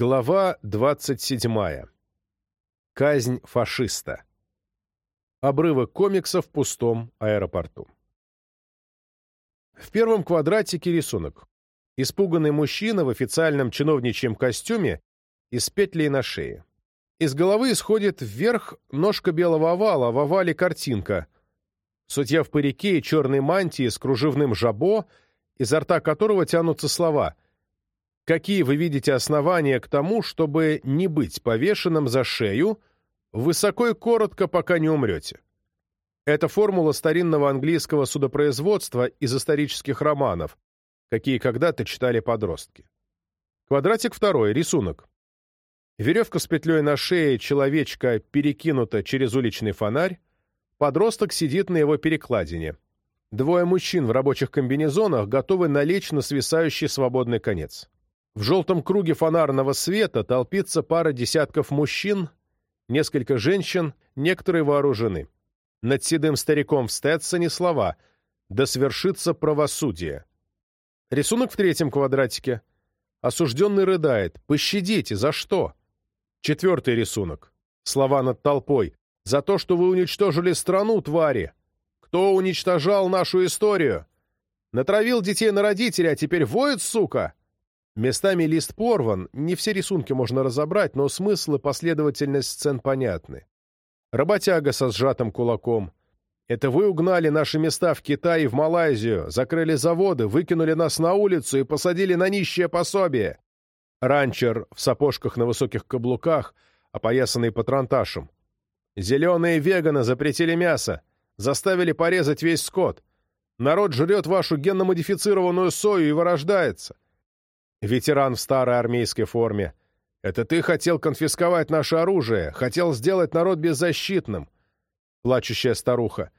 Глава 27. Казнь фашиста. Обрывок комикса в пустом аэропорту. В первом квадратике рисунок. Испуганный мужчина в официальном чиновничьем костюме и с петлей на шее. Из головы исходит вверх ножка белого овала, в овале картинка. Судья в парике и черной мантии с кружевным жабо, изо рта которого тянутся слова — Какие вы видите основания к тому, чтобы не быть повешенным за шею, высоко и коротко, пока не умрете? Это формула старинного английского судопроизводства из исторических романов, какие когда-то читали подростки. Квадратик второй, рисунок. Веревка с петлей на шее человечка перекинута через уличный фонарь, подросток сидит на его перекладине. Двое мужчин в рабочих комбинезонах готовы налечь на свисающий свободный конец. В желтом круге фонарного света толпится пара десятков мужчин, несколько женщин, некоторые вооружены. Над седым стариком в Стетсоне слова «Да свершится правосудие». Рисунок в третьем квадратике. Осужденный рыдает. «Пощадите! За что?» Четвертый рисунок. Слова над толпой. «За то, что вы уничтожили страну, твари! Кто уничтожал нашу историю? Натравил детей на родителей, а теперь воет, сука!» Местами лист порван, не все рисунки можно разобрать, но смысл и последовательность сцен понятны. Работяга со сжатым кулаком. Это вы угнали наши места в Китай и в Малайзию, закрыли заводы, выкинули нас на улицу и посадили на нищее пособие. Ранчер в сапожках на высоких каблуках, опоясанный патронташем. Зеленые веганы запретили мясо, заставили порезать весь скот. Народ жрет вашу генно-модифицированную сою и вырождается. Ветеран в старой армейской форме. Это ты хотел конфисковать наше оружие, хотел сделать народ беззащитным. Плачущая старуха.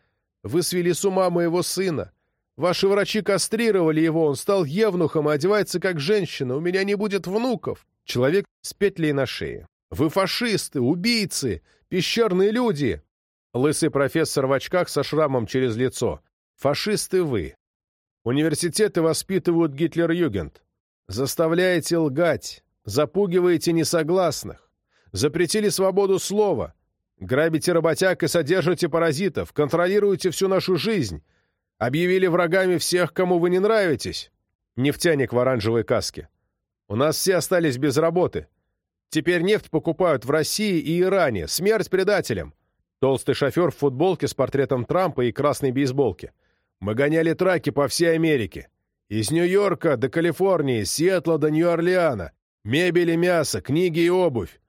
Вы свели с ума моего сына. Ваши врачи кастрировали его, он стал евнухом и одевается как женщина. У меня не будет внуков. Человек с петлей на шее. Вы фашисты, убийцы, пещерные люди. Лысый профессор в очках со шрамом через лицо. Фашисты вы. Университеты воспитывают Гитлер-Югент. Заставляете лгать, запугиваете несогласных, запретили свободу слова, грабите работяг и содержите паразитов, контролируете всю нашу жизнь, объявили врагами всех, кому вы не нравитесь. Нефтяник в оранжевой каске. У нас все остались без работы. Теперь нефть покупают в России и Иране. Смерть предателям. Толстый шофер в футболке с портретом Трампа и красной бейсболке. Мы гоняли траки по всей Америке. Из Нью-Йорка до Калифорнии, Сиэтла до Нью-Орлеана. Мебель и мясо, книги и обувь.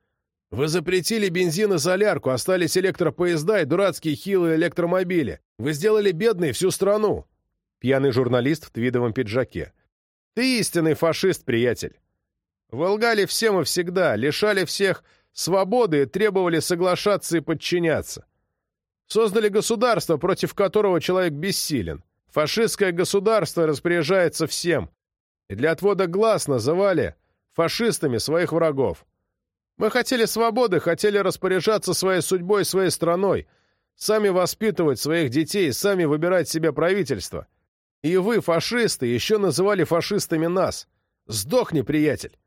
Вы запретили бензин и солярку, остались электропоезда и дурацкие хилые электромобили. Вы сделали бедной всю страну. Пьяный журналист в твидовом пиджаке. Ты истинный фашист, приятель. Вы лгали всем и всегда, лишали всех свободы и требовали соглашаться и подчиняться. Создали государство, против которого человек бессилен. Фашистское государство распоряжается всем, и для отвода глаз называли фашистами своих врагов. Мы хотели свободы, хотели распоряжаться своей судьбой, своей страной, сами воспитывать своих детей, сами выбирать себе правительство. И вы, фашисты, еще называли фашистами нас. Сдохни, приятель!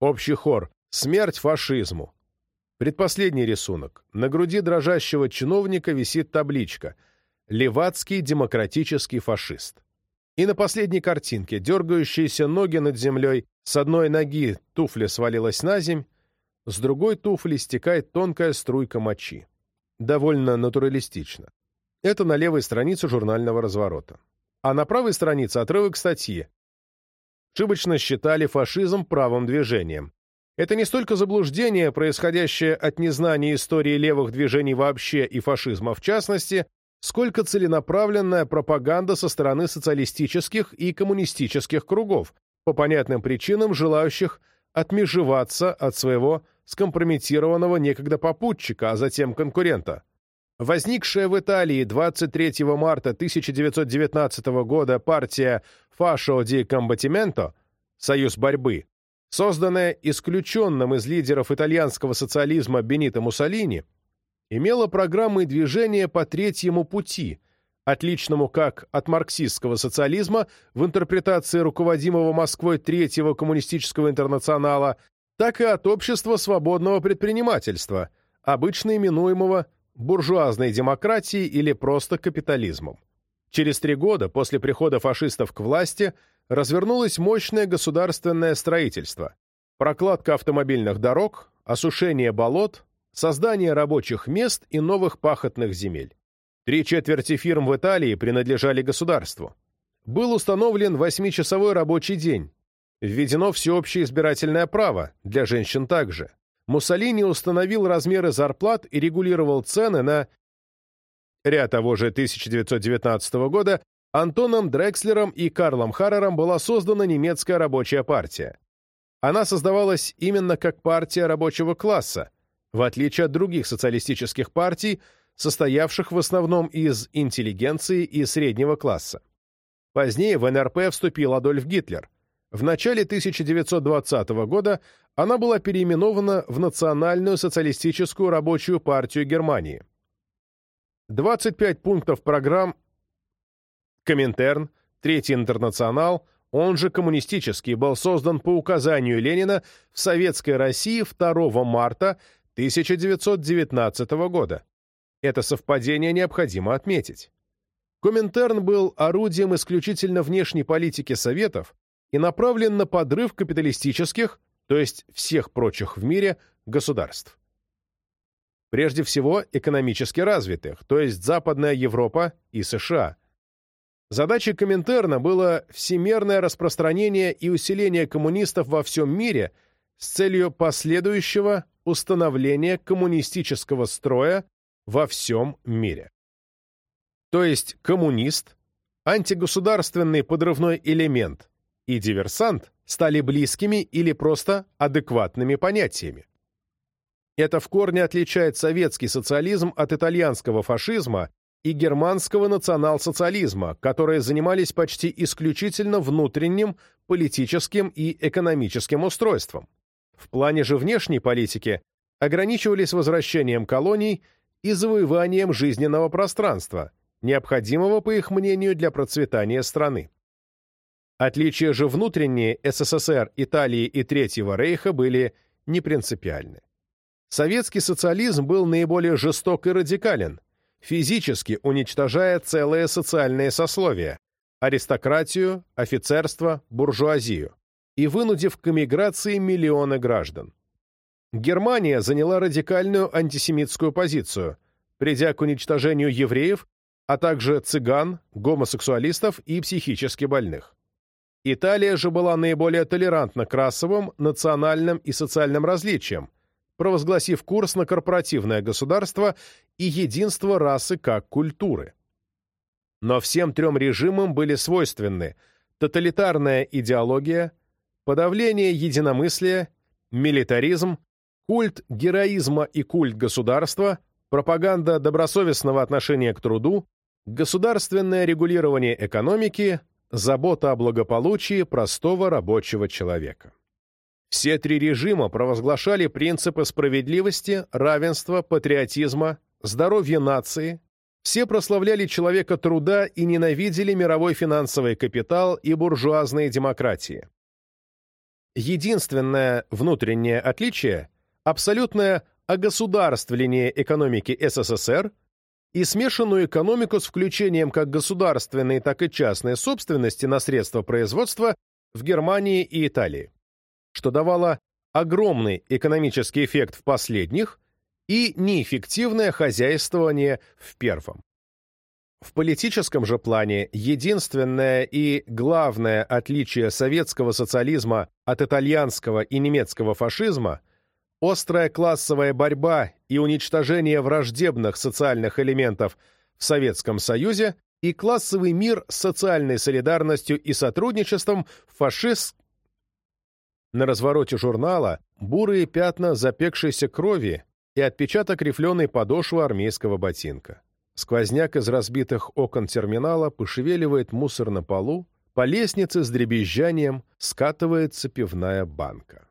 Общий хор. Смерть фашизму. Предпоследний рисунок. На груди дрожащего чиновника висит табличка — Левацкий демократический фашист. И на последней картинке дергающиеся ноги над землей, с одной ноги туфля свалилась на земь, с другой туфли стекает тонкая струйка мочи. Довольно натуралистично. Это на левой странице журнального разворота. А на правой странице отрывок статьи. Ошибочно считали фашизм правым движением. Это не столько заблуждение, происходящее от незнания истории левых движений вообще и фашизма в частности, сколько целенаправленная пропаганда со стороны социалистических и коммунистических кругов, по понятным причинам желающих отмежеваться от своего скомпрометированного некогда попутчика, а затем конкурента. Возникшая в Италии 23 марта 1919 года партия «Фашо ди Комбатименто» «Союз борьбы», созданная исключенным из лидеров итальянского социализма Бенито Муссолини, имела программы движения по третьему пути, отличному как от марксистского социализма в интерпретации руководимого Москвой Третьего коммунистического интернационала, так и от общества свободного предпринимательства, обычно именуемого буржуазной демократией или просто капитализмом. Через три года после прихода фашистов к власти развернулось мощное государственное строительство, прокладка автомобильных дорог, осушение болот, создание рабочих мест и новых пахотных земель. Три четверти фирм в Италии принадлежали государству. Был установлен восьмичасовой рабочий день. Введено всеобщее избирательное право, для женщин также. Муссолини установил размеры зарплат и регулировал цены на ряд того же 1919 года Антоном Дрекслером и Карлом Харрером была создана немецкая рабочая партия. Она создавалась именно как партия рабочего класса, в отличие от других социалистических партий, состоявших в основном из интеллигенции и среднего класса. Позднее в НРП вступил Адольф Гитлер. В начале 1920 года она была переименована в Национальную социалистическую рабочую партию Германии. 25 пунктов программ Коминтерн, Третий интернационал – он же коммунистический, был создан по указанию Ленина в Советской России 2 марта 1919 года. Это совпадение необходимо отметить. Коминтерн был орудием исключительно внешней политики Советов и направлен на подрыв капиталистических, то есть всех прочих в мире, государств. Прежде всего, экономически развитых, то есть Западная Европа и США – Задачей Коминтерна было всемирное распространение и усиление коммунистов во всем мире с целью последующего установления коммунистического строя во всем мире. То есть коммунист, антигосударственный подрывной элемент и диверсант стали близкими или просто адекватными понятиями. Это в корне отличает советский социализм от итальянского фашизма и германского национал-социализма, которые занимались почти исключительно внутренним политическим и экономическим устройством. В плане же внешней политики ограничивались возвращением колоний и завоеванием жизненного пространства, необходимого, по их мнению, для процветания страны. Отличия же внутренние СССР, Италии и Третьего Рейха были непринципиальны. Советский социализм был наиболее жесток и радикален, физически уничтожая целые социальные сословия – аристократию, офицерство, буржуазию, и вынудив к эмиграции миллионы граждан. Германия заняла радикальную антисемитскую позицию, придя к уничтожению евреев, а также цыган, гомосексуалистов и психически больных. Италия же была наиболее толерантна к расовым, национальным и социальным различиям, провозгласив курс на корпоративное государство и единство расы как культуры. Но всем трем режимам были свойственны тоталитарная идеология, подавление единомыслия, милитаризм, культ героизма и культ государства, пропаганда добросовестного отношения к труду, государственное регулирование экономики, забота о благополучии простого рабочего человека. Все три режима провозглашали принципы справедливости, равенства, патриотизма, здоровья нации, все прославляли человека труда и ненавидели мировой финансовый капитал и буржуазные демократии. Единственное внутреннее отличие – абсолютное огосударствление экономики СССР и смешанную экономику с включением как государственной, так и частной собственности на средства производства в Германии и Италии что давало огромный экономический эффект в последних и неэффективное хозяйствование в первом. В политическом же плане единственное и главное отличие советского социализма от итальянского и немецкого фашизма – острая классовая борьба и уничтожение враждебных социальных элементов в Советском Союзе и классовый мир с социальной солидарностью и сотрудничеством в фашист на развороте журнала бурые пятна запекшейся крови и отпечаток рифленой подошвы армейского ботинка. Сквозняк из разбитых окон терминала пошевеливает мусор на полу, по лестнице с дребезжанием скатывается пивная банка.